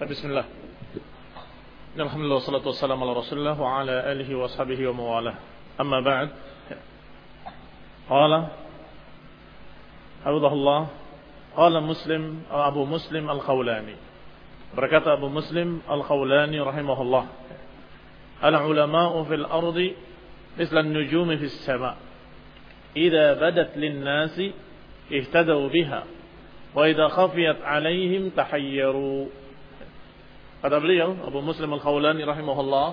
Bismillah. Alhamdulillah wassalatu wassalamu ala Rasulillah wa ala alihi wa ashabihi wa mawalah. Amma ba'd. Qala Hafizahullah Qala Muslim Abu Muslim Al-Khawlani Berkata Abu Muslim Al-Khawlani rahimahullah Al-ulama'u fil ardi misla an-nujumi fis sama' Idza badat lin-nasi ihtadaw biha wa idza khafiyat 'alaihim tahayyaru Kata beliau Abu Muslim Al-Khawlani rahimahullah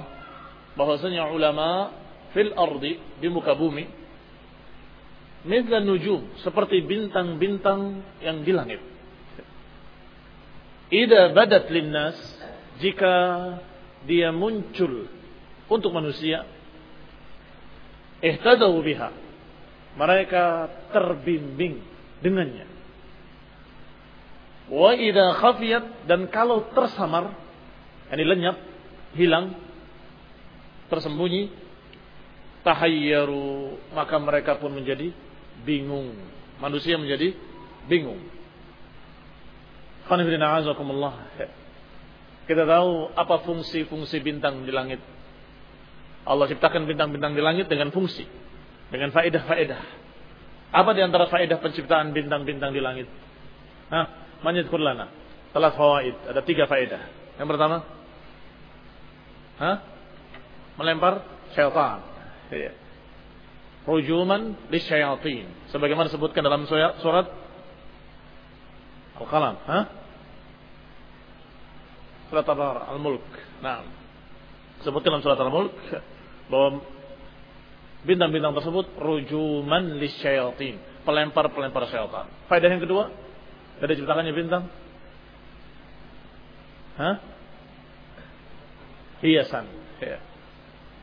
bahwasanya ulama fil ardi di muka bumi mithla nujum seperti bintang-bintang yang di langit. Ida badat linnas jika dia muncul untuk manusia ihtadau biha mereka terbimbing dengannya. Wa idza khafiyat dan kalau tersamar ini lenyap, hilang, tersembunyi, tahayyaru, maka mereka pun menjadi bingung. Manusia menjadi bingung. Kita tahu apa fungsi-fungsi bintang di langit. Allah ciptakan bintang-bintang di langit dengan fungsi. Dengan faedah-faedah. Apa di antara faedah penciptaan bintang-bintang di langit? Nah, manjid kurlana. Telah fawaid. Ada tiga faedah. Yang pertama, Hah? Melempar syaitan. Iya. Rujuman lisyayatin. Sebagaimana disebutkan dalam surat Al-Qalam. Hah? Surat Al-Mulk. Nah. Sebutkan dalam surat Al-Mulk bahwa bintang-bintang tersebut rujuman lisyayatin. Pelempar-pelempar syaitan. Faedah yang kedua dari ciptakannya bintang. Hah? Hiasan. Ya.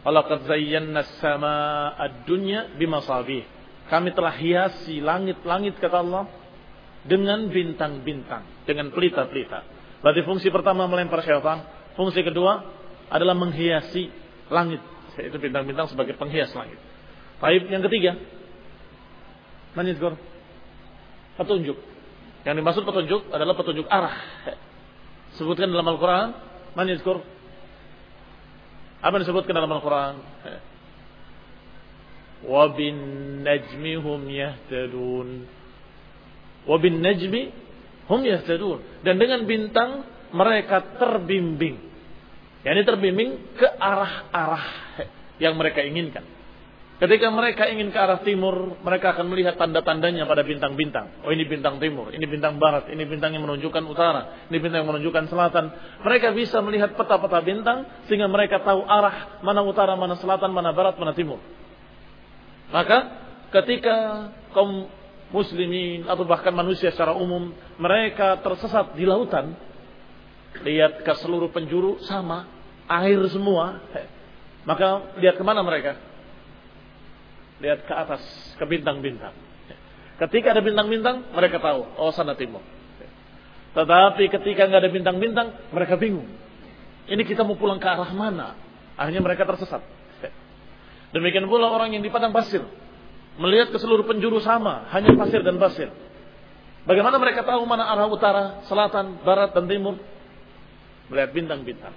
Walaqad zayyana as-samaa ad-dunya bimasabih. Kami telah hiasi langit-langit kata Allah dengan bintang-bintang, dengan pelita-pelita. Berarti fungsi pertama melempar syaitan, fungsi kedua adalah menghiasi langit. Itu bintang-bintang sebagai penghias langit. Baik, yang ketiga, manizgur, petunjuk. Yang dimaksud petunjuk adalah petunjuk arah. Sebutkan dalam Al-Quran, manizgur, apa disebutkan dalam Al-Quran? Wabin najmi hum yahtadun. Wabin najmi hum yahtadun. Dan dengan bintang mereka terbimbing. Yani terbimbing ke arah-arah yang mereka inginkan. Ketika mereka ingin ke arah timur, mereka akan melihat tanda-tandanya pada bintang-bintang. Oh ini bintang timur, ini bintang barat, ini bintang yang menunjukkan utara, ini bintang yang menunjukkan selatan. Mereka bisa melihat peta-peta bintang sehingga mereka tahu arah mana utara, mana selatan, mana barat, mana timur. Maka ketika kaum muslimin atau bahkan manusia secara umum mereka tersesat di lautan, lihat ke seluruh penjuru sama, air semua. Maka lihat ke mana mereka? Lihat ke atas, ke bintang-bintang. Ketika ada bintang-bintang, mereka tahu, oh sana timur. Tetapi ketika nggak ada bintang-bintang, mereka bingung. Ini kita mau pulang ke arah mana? Akhirnya mereka tersesat. Demikian pula orang yang di padang pasir. Melihat ke seluruh penjuru sama, hanya pasir dan pasir. Bagaimana mereka tahu mana arah utara, selatan, barat, dan timur? Melihat bintang-bintang.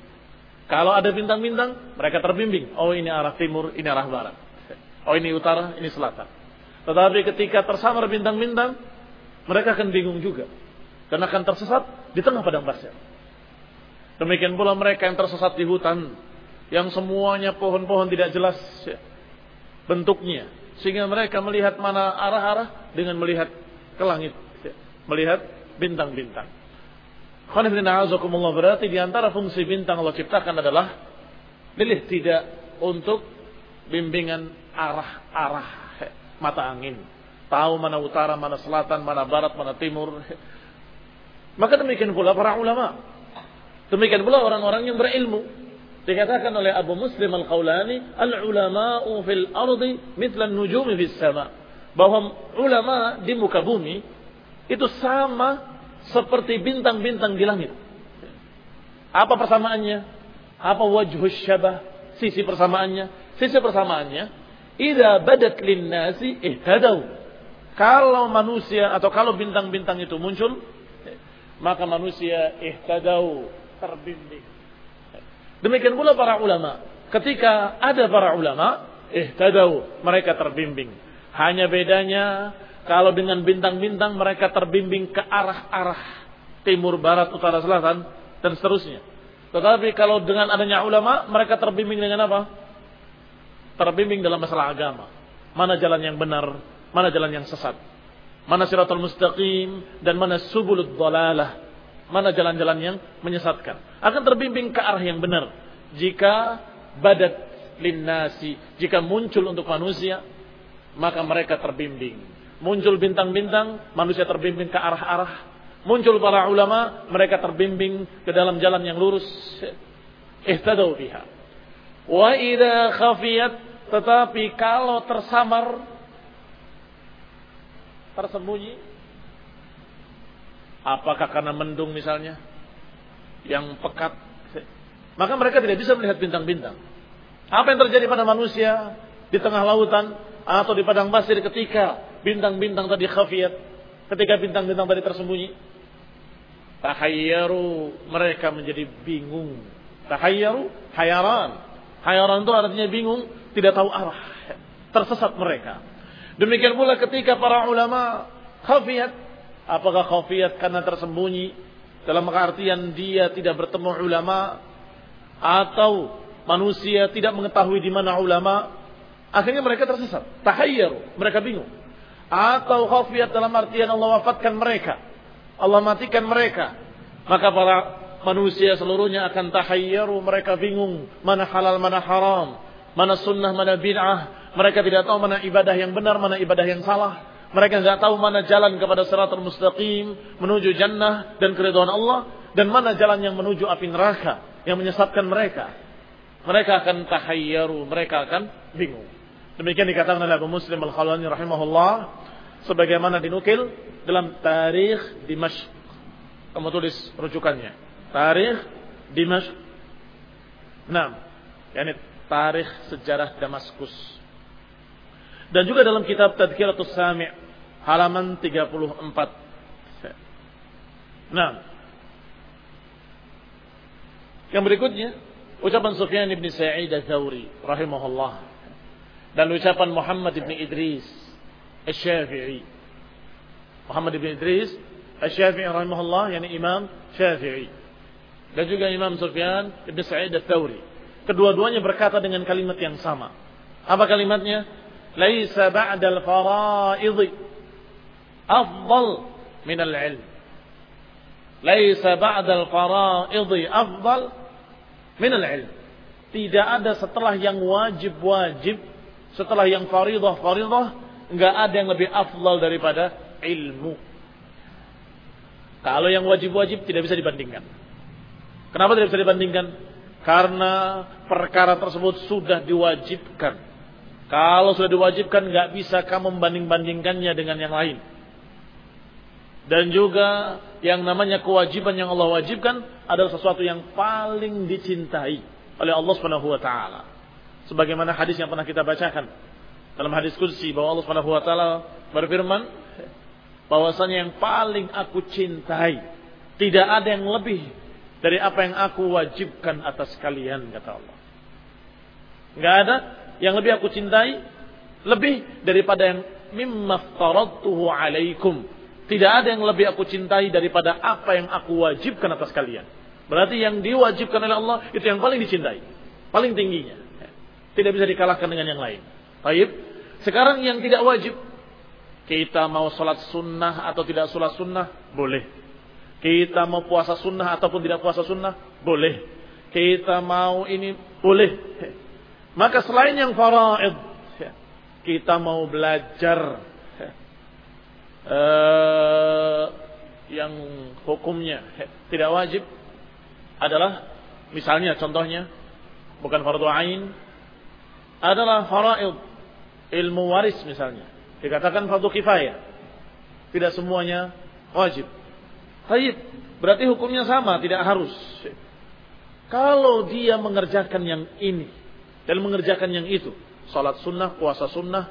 Kalau ada bintang-bintang, mereka terbimbing. Oh ini arah timur, ini arah barat. Oh ini utara, ini selatan. Tetapi ketika tersamar bintang-bintang, mereka akan bingung juga. Karena akan tersesat di tengah padang pasir. Demikian pula mereka yang tersesat di hutan. Yang semuanya pohon-pohon tidak jelas bentuknya. Sehingga mereka melihat mana arah-arah dengan melihat ke langit. Melihat bintang-bintang. berarti di antara fungsi bintang Allah ciptakan adalah pilih tidak untuk bimbingan arah-arah mata angin. Tahu mana utara, mana selatan, mana barat, mana timur. Maka demikian pula para ulama. Demikian pula orang-orang yang berilmu. Dikatakan oleh Abu Muslim Al-Qawlani, Al-ulama'u fil ardi mitlan nujumi fis sama. Bahwa ulama di muka bumi itu sama seperti bintang-bintang di langit. Apa persamaannya? Apa wajhus syabah? Sisi persamaannya? Sisi persamaannya, idza badat linnasi ihtadau. Kalau manusia atau kalau bintang-bintang itu muncul, maka manusia ihtadau, terbimbing. Demikian pula para ulama. Ketika ada para ulama, tadau mereka terbimbing. Hanya bedanya kalau dengan bintang-bintang mereka terbimbing ke arah-arah timur, barat, utara, selatan dan seterusnya. Tetapi kalau dengan adanya ulama, mereka terbimbing dengan apa? Terbimbing dalam masalah agama. Mana jalan yang benar, mana jalan yang sesat. Mana siratul mustaqim dan mana subulud dalalah. Mana jalan-jalan yang menyesatkan. Akan terbimbing ke arah yang benar. Jika badat linnasi, jika muncul untuk manusia, maka mereka terbimbing. Muncul bintang-bintang, manusia terbimbing ke arah-arah Muncul para ulama, mereka terbimbing ke dalam jalan yang lurus. Ihtadau biha. Wa idha khafiyat, tetapi kalau tersamar, tersembunyi, apakah karena mendung misalnya, yang pekat, maka mereka tidak bisa melihat bintang-bintang. Apa yang terjadi pada manusia di tengah lautan atau di padang pasir ketika bintang-bintang tadi khafiyat, ketika bintang-bintang tadi tersembunyi? Tahayyaru mereka menjadi bingung. Tahayyaru hayaran. Hayaran itu artinya bingung, tidak tahu arah. Tersesat mereka. Demikian pula ketika para ulama khafiyat. Apakah khafiyat karena tersembunyi? Dalam artian dia tidak bertemu ulama. Atau manusia tidak mengetahui di mana ulama. Akhirnya mereka tersesat. Tahayyaru. Mereka bingung. Atau khafiyat dalam artian Allah wafatkan mereka Allah matikan mereka. Maka para manusia seluruhnya akan tahayyaru. Mereka bingung. Mana halal, mana haram. Mana sunnah, mana bid'ah. Mereka tidak tahu mana ibadah yang benar, mana ibadah yang salah. Mereka tidak tahu mana jalan kepada siratul mustaqim. Menuju jannah dan keridhaan Allah. Dan mana jalan yang menuju api neraka. Yang menyesatkan mereka. Mereka akan tahayyaru. Mereka akan bingung. Demikian dikatakan oleh Abu Muslim Al-Khalwani rahimahullah sebagaimana dinukil dalam tarikh Dimashq. Kamu tulis rujukannya. Tarikh Dimash Nah, yakni tarikh sejarah Damaskus. Dan juga dalam kitab Tadkiratus Sami' halaman 34. Nah, yang berikutnya ucapan Sufyan bin Sa'id al-Thawri rahimahullah dan ucapan Muhammad ibni Idris al-Syafi'i. Muhammad ibni Idris al-Syafi'i rahimahullah yakni Imam Syafi'i dan juga Imam Sufyan Ibn Sa'id al-Thawri. Kedua-duanya berkata dengan kalimat yang sama. Apa kalimatnya? Laisa ba'dal fara'idhi afdal min al-ilm laisa ba'dal fara'idhi afdal min al-ilm tidak ada setelah yang wajib-wajib setelah yang faridah-faridah nggak ada yang lebih afdal daripada ilmu. Kalau yang wajib-wajib tidak bisa dibandingkan. Kenapa tidak bisa dibandingkan? Karena perkara tersebut sudah diwajibkan. Kalau sudah diwajibkan nggak bisa kamu membanding-bandingkannya dengan yang lain. Dan juga yang namanya kewajiban yang Allah wajibkan adalah sesuatu yang paling dicintai oleh Allah Subhanahu wa taala. Sebagaimana hadis yang pernah kita bacakan dalam hadis kursi bahwa Allah Subhanahu wa taala berfirman bahwasanya yang paling aku cintai tidak ada yang lebih dari apa yang aku wajibkan atas kalian kata Allah. Enggak ada yang lebih aku cintai lebih daripada yang mimma faradtuhu alaikum. Tidak ada yang lebih aku cintai daripada apa yang aku wajibkan atas kalian. Berarti yang diwajibkan oleh Allah itu yang paling dicintai, paling tingginya. Tidak bisa dikalahkan dengan yang lain. Baik. Sekarang yang tidak wajib. Kita mau sholat sunnah atau tidak sholat sunnah, boleh. Kita mau puasa sunnah ataupun tidak puasa sunnah, boleh. Kita mau ini, boleh. Maka selain yang faraid, kita mau belajar uh, yang hukumnya tidak wajib adalah misalnya contohnya bukan fardu ain adalah faraid ilmu waris misalnya. Dikatakan fardu kifayah. Tidak semuanya wajib. Baik, berarti hukumnya sama, tidak harus. Kalau dia mengerjakan yang ini dan mengerjakan yang itu, salat sunnah, puasa sunnah,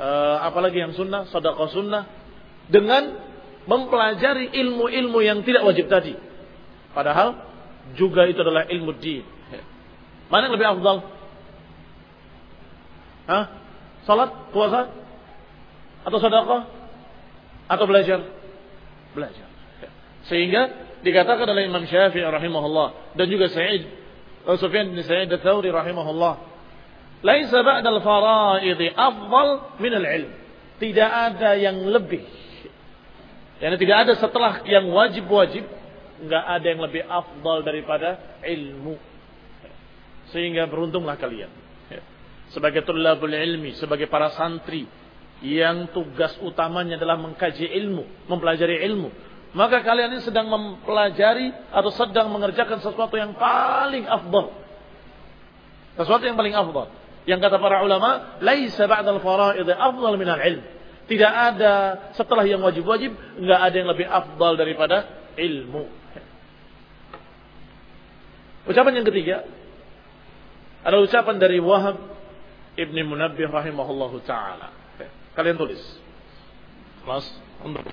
uh, apalagi yang sunnah, sedekah sunnah, dengan mempelajari ilmu-ilmu yang tidak wajib tadi. Padahal juga itu adalah ilmu din. Mana yang lebih afdal? Hah? Salat, puasa, atau sedekah, atau belajar? Belajar. Sehingga dikatakan oleh Imam Syafi'i rahimahullah dan juga Sa'id Sufyan bin Sa'id al-Thawri rahimahullah, "Laisa ba'da al-fara'id afdal min al-ilm." Tidak ada yang lebih. Yani tidak ada setelah yang wajib-wajib, enggak ada yang lebih afdal daripada ilmu. Sehingga beruntunglah kalian. Sebagai tulabul ilmi, sebagai para santri yang tugas utamanya adalah mengkaji ilmu, mempelajari ilmu, maka kalian ini sedang mempelajari atau sedang mengerjakan sesuatu yang paling afdal. Sesuatu yang paling afdal. Yang kata para ulama, laisa ba'dal fara'id afdal min al-ilm. Tidak ada setelah yang wajib-wajib, enggak ada yang lebih afdal daripada ilmu. Ucapan yang ketiga adalah ucapan dari Wahab Ibni Munabbih rahimahullahu taala. Kalian tulis. Mas, untuk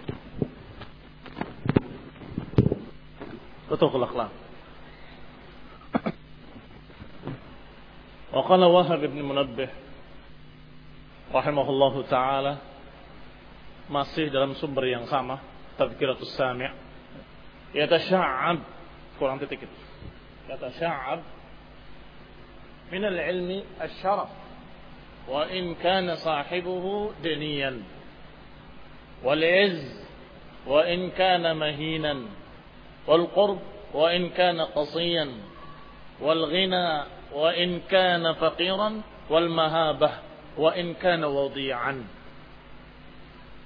وتوق الأخلاق وقال وهب بن منبه rahimahullahu taala masih dalam sumber yang sama tadhkiratus sami' yatasha'ab kurang titik itu yatasha'ab min al-ilmi asy-syaraf wa in kana sahibuhu daniyan wal 'izz wa in kana mahinan والقرب وإن كان قصيا والغنى وإن كان فقيرا والمهابة وإن كان وضيعا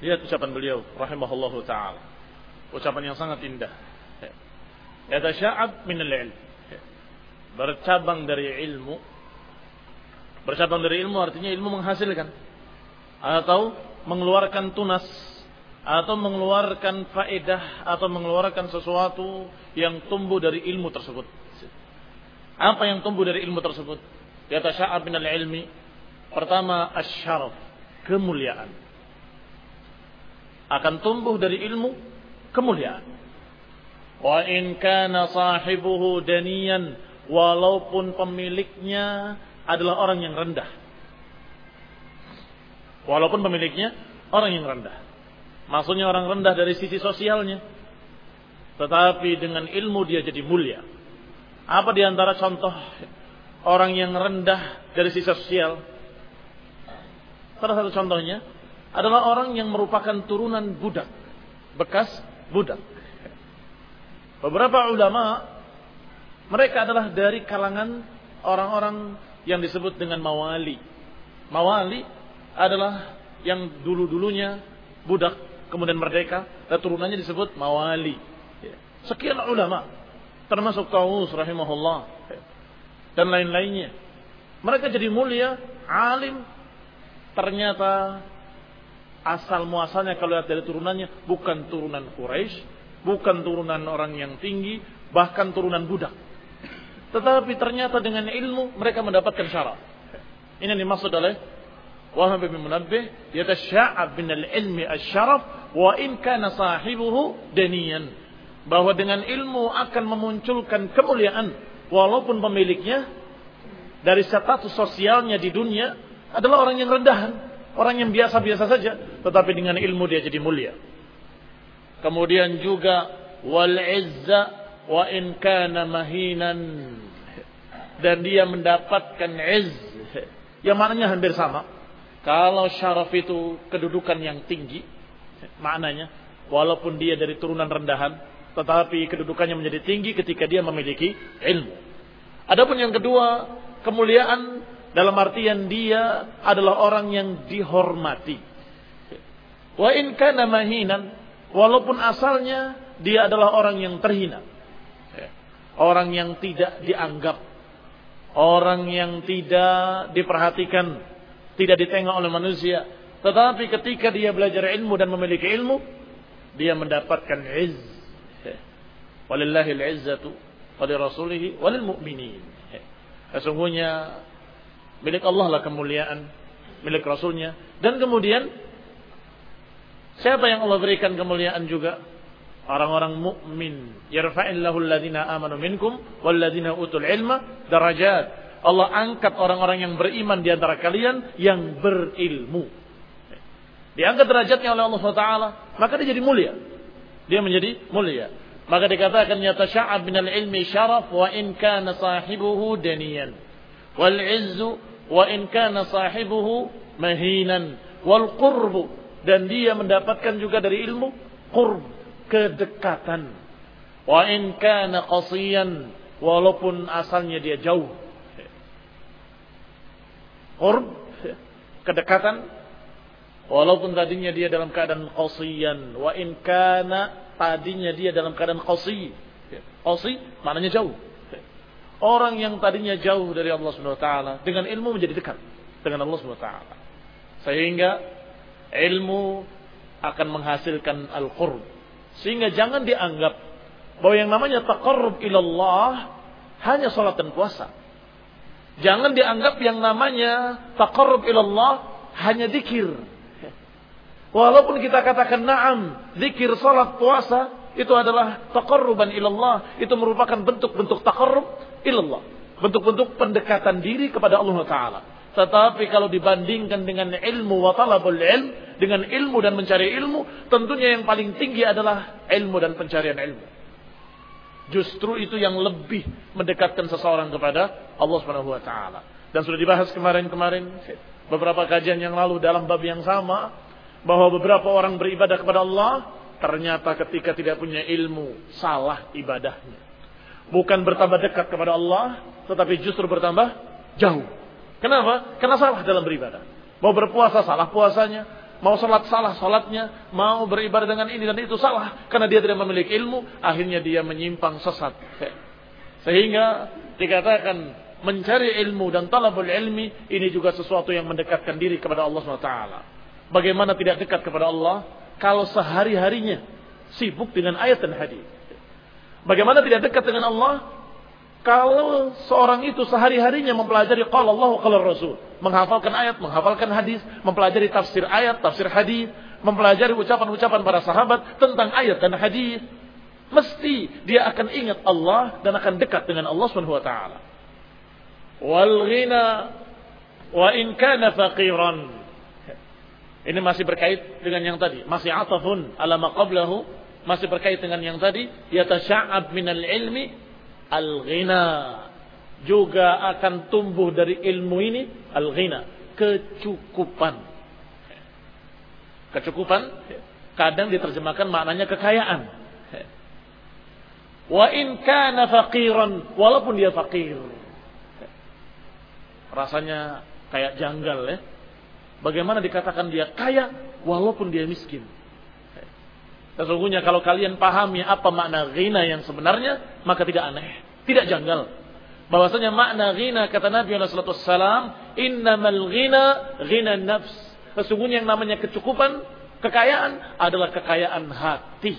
Lihat ucapan beliau rahimahullahu taala. Ucapan yang sangat indah. Yatasya'ab min al-ilm. Bercabang dari ilmu. Bercabang dari ilmu artinya ilmu menghasilkan atau mengeluarkan tunas atau mengeluarkan faedah atau mengeluarkan sesuatu yang tumbuh dari ilmu tersebut. Apa yang tumbuh dari ilmu tersebut? Yatasya'ab minal ilmi. Pertama, asyaraf. Kemuliaan. Akan tumbuh dari ilmu, kemuliaan. Wa in kana sahibuhu daniyan. Walaupun pemiliknya adalah orang yang rendah. Walaupun pemiliknya orang yang rendah. Maksudnya orang rendah dari sisi sosialnya. Tetapi dengan ilmu dia jadi mulia. Apa di antara contoh orang yang rendah dari sisi sosial? Salah satu contohnya adalah orang yang merupakan turunan budak. Bekas budak. Beberapa ulama mereka adalah dari kalangan orang-orang yang disebut dengan mawali. Mawali adalah yang dulu-dulunya budak kemudian merdeka, dan turunannya disebut mawali. Ya. Sekian ulama, termasuk Taus rahimahullah, ya. dan lain-lainnya. Mereka jadi mulia, alim, ternyata asal muasalnya kalau lihat dari turunannya bukan turunan Quraisy, bukan turunan orang yang tinggi, bahkan turunan budak. Tetapi ternyata dengan ilmu mereka mendapatkan syarat. Ini yang dimaksud oleh Bin Munabbih, yatasya'ab bin al-ilmi asy-syaraf wa in kana sahibuhu daniyan bahwa dengan ilmu akan memunculkan kemuliaan walaupun pemiliknya dari status sosialnya di dunia adalah orang yang rendahan, orang yang biasa-biasa saja, tetapi dengan ilmu dia jadi mulia. Kemudian juga wal izza wa in kana mahinan dan dia mendapatkan izz yang maknanya hampir sama. Kalau syaraf itu kedudukan yang tinggi, maknanya walaupun dia dari turunan rendahan tetapi kedudukannya menjadi tinggi ketika dia memiliki ilmu. Adapun yang kedua, kemuliaan dalam artian dia adalah orang yang dihormati. Wa in kana mahinan, walaupun asalnya dia adalah orang yang terhina. Orang yang tidak dianggap, orang yang tidak diperhatikan, tidak ditengok oleh manusia, tetapi ketika dia belajar ilmu dan memiliki ilmu, dia mendapatkan izz. Walillahi al-izzatu wali rasulih walil mu'minin. Sesungguhnya milik Allah lah kemuliaan, milik rasulnya. Dan kemudian siapa yang Allah berikan kemuliaan juga? orang-orang mukmin yarfa'illahu alladhina amanu minkum walladhina utul ilma darajat Allah angkat orang-orang yang beriman di antara kalian yang berilmu. Diangkat derajatnya oleh Allah SWT maka dia jadi mulia. Dia menjadi mulia. Maka dikatakan yatasha'ab minal ilmi syaraf wa in kana sahibuhu daniyan. Wal izzu wa in kana sahibuhu mahinan. Wal qurbu dan dia mendapatkan juga dari ilmu qurb kedekatan. Wa in kana qasiyan walaupun asalnya dia jauh. Qurb kedekatan walaupun tadinya dia dalam keadaan qasiyan wa in kana tadinya dia dalam keadaan qasi. Qasi maknanya jauh. Orang yang tadinya jauh dari Allah Subhanahu wa taala dengan ilmu menjadi dekat dengan Allah Subhanahu wa taala. Sehingga ilmu akan menghasilkan al-qurb sehingga jangan dianggap bahwa yang namanya taqarrub ilallah hanya salat dan puasa. Jangan dianggap yang namanya taqarrub ilallah hanya zikir. Walaupun kita katakan na'am, zikir, salat, puasa itu adalah taqarruban ilallah, itu merupakan bentuk-bentuk taqarrub ilallah, bentuk-bentuk pendekatan diri kepada Allah taala. Tetapi kalau dibandingkan dengan ilmu wa talabul ilm, dengan ilmu dan mencari ilmu, tentunya yang paling tinggi adalah ilmu dan pencarian ilmu. Justru itu yang lebih mendekatkan seseorang kepada Allah Subhanahu wa taala. Dan sudah dibahas kemarin-kemarin beberapa kajian yang lalu dalam bab yang sama bahwa beberapa orang beribadah kepada Allah ternyata ketika tidak punya ilmu salah ibadahnya. Bukan bertambah dekat kepada Allah, tetapi justru bertambah jauh. Kenapa? Karena salah dalam beribadah. Mau berpuasa salah puasanya, mau sholat salah sholatnya, mau beribadah dengan ini dan itu salah karena dia tidak memiliki ilmu, akhirnya dia menyimpang sesat. Sehingga dikatakan mencari ilmu dan talabul ilmi ini juga sesuatu yang mendekatkan diri kepada Allah SWT. Bagaimana tidak dekat kepada Allah kalau sehari-harinya sibuk dengan ayat dan hadis. Bagaimana tidak dekat dengan Allah kalau seorang itu sehari-harinya mempelajari qala Allah qala Rasul, menghafalkan ayat, menghafalkan hadis, mempelajari tafsir ayat, tafsir hadis, mempelajari ucapan-ucapan para sahabat tentang ayat dan hadis, mesti dia akan ingat Allah dan akan dekat dengan Allah Subhanahu wa taala. Wal ghina wa in kana faqiran. Ini masih berkait dengan yang tadi, masih atafun ala ma qablahu, masih berkait dengan yang tadi, yatasha'ab minal ilmi al-ghina. Juga akan tumbuh dari ilmu ini al-ghina. Kecukupan. Kecukupan kadang diterjemahkan maknanya kekayaan. Wa in kana faqiran walaupun dia fakir. Rasanya kayak janggal ya. Bagaimana dikatakan dia kaya walaupun dia miskin Sesungguhnya kalau kalian pahami apa makna ghina yang sebenarnya, maka tidak aneh, tidak janggal. Bahwasanya makna ghina kata Nabi sallallahu alaihi wasallam, "Innamal ghina ghina nafs." Sesungguhnya yang namanya kecukupan, kekayaan adalah kekayaan hati.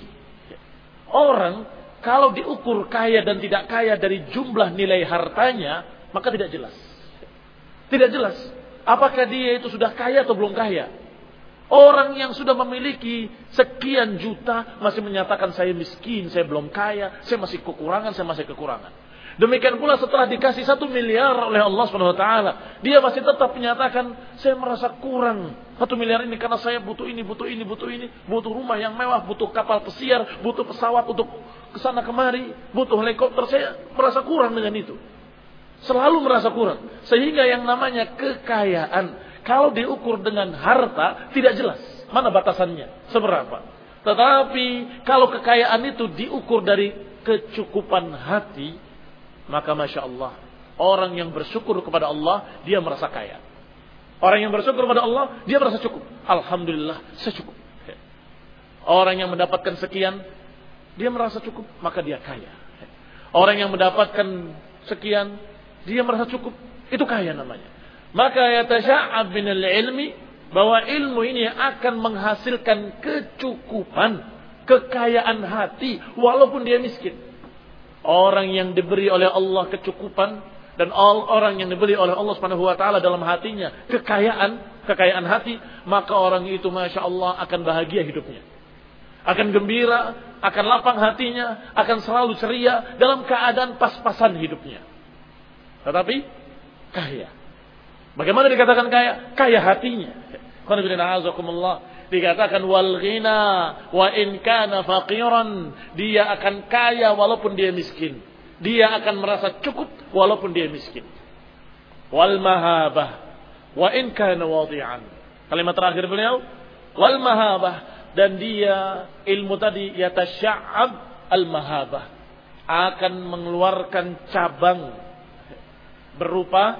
Orang kalau diukur kaya dan tidak kaya dari jumlah nilai hartanya, maka tidak jelas. Tidak jelas apakah dia itu sudah kaya atau belum kaya. Orang yang sudah memiliki sekian juta masih menyatakan saya miskin, saya belum kaya, saya masih kekurangan, saya masih kekurangan. Demikian pula setelah dikasih satu miliar oleh Allah Subhanahu Wa Taala, dia masih tetap menyatakan saya merasa kurang satu miliar ini karena saya butuh ini, butuh ini, butuh ini, butuh rumah yang mewah, butuh kapal pesiar, butuh pesawat untuk ke sana kemari, butuh helikopter. Saya merasa kurang dengan itu. Selalu merasa kurang. Sehingga yang namanya kekayaan kalau diukur dengan harta, tidak jelas mana batasannya, seberapa. Tetapi kalau kekayaan itu diukur dari kecukupan hati, maka masya Allah, orang yang bersyukur kepada Allah, dia merasa kaya. Orang yang bersyukur kepada Allah, dia merasa cukup. Alhamdulillah, saya cukup. Orang yang mendapatkan sekian, dia merasa cukup, maka dia kaya. Orang yang mendapatkan sekian, dia merasa cukup, itu kaya namanya. Maka yatasya'ab minal ilmi bahwa ilmu ini akan menghasilkan kecukupan, kekayaan hati walaupun dia miskin. Orang yang diberi oleh Allah kecukupan dan orang yang diberi oleh Allah Subhanahu wa taala dalam hatinya kekayaan, kekayaan hati, maka orang itu Masya Allah akan bahagia hidupnya. akan gembira, akan lapang hatinya, akan selalu ceria dalam keadaan pas-pasan hidupnya. Tetapi kaya. Bagaimana dikatakan kaya? Kaya hatinya. Dikatakan wal ghina wa in kana faqiran. Dia akan kaya walaupun dia miskin. Dia akan merasa cukup walaupun dia miskin. Wal mahabah wa in kana wadi'an. Kalimat terakhir beliau, wal mahabah dan dia ilmu tadi yatasya'ab al-mahabah akan mengeluarkan cabang berupa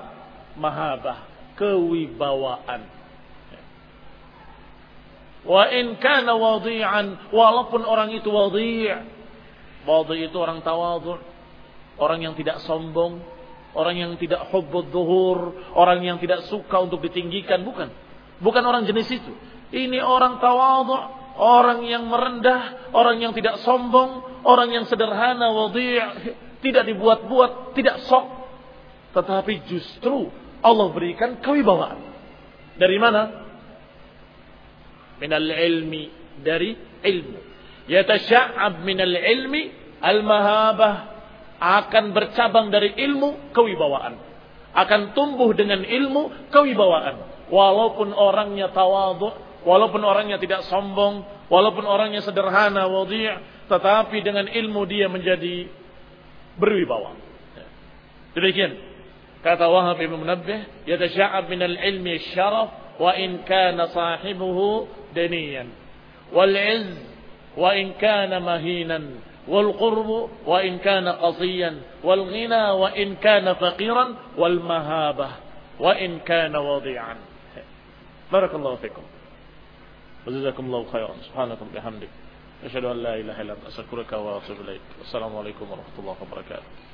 mahabah, kewibawaan. Wa in kana wadi'an walaupun orang itu wadi' wadi' itu orang tawadhu. Orang yang tidak sombong orang yang tidak hubbud zuhur orang yang tidak suka untuk ditinggikan bukan. Bukan orang jenis itu. Ini orang tawadhu orang yang merendah, orang yang tidak sombong, orang yang sederhana, wadhi', tidak dibuat-buat, tidak sok. Tetapi justru Allah berikan kewibawaan. Dari mana? Minal ilmi, dari ilmu. Yatasya'ab minal ilmi al-mahabah akan bercabang dari ilmu kewibawaan. Akan tumbuh dengan ilmu kewibawaan. Walaupun orangnya tawadhu, Walaupun orangnya tidak sombong, walaupun orangnya sederhana, wadhi', tetapi dengan ilmu dia menjadi berwibawa. Demikian Munabbih, yatasya'ab min al-ilmi syaraf wa in kana sahibuhu daniyan. Wal 'izz wa in kana mahinan. والقرب وإن كان قصيا. والغنى وإن كان فقيرا. والمهابة وإن كان وضيعا. بارك الله فيكم. وجزاكم الله خيرا. سبحانكم بحمدك. أشهد أن لا إله إلا أنت. أستغفرك وأتوب إليك. والسلام عليكم ورحمة الله وبركاته.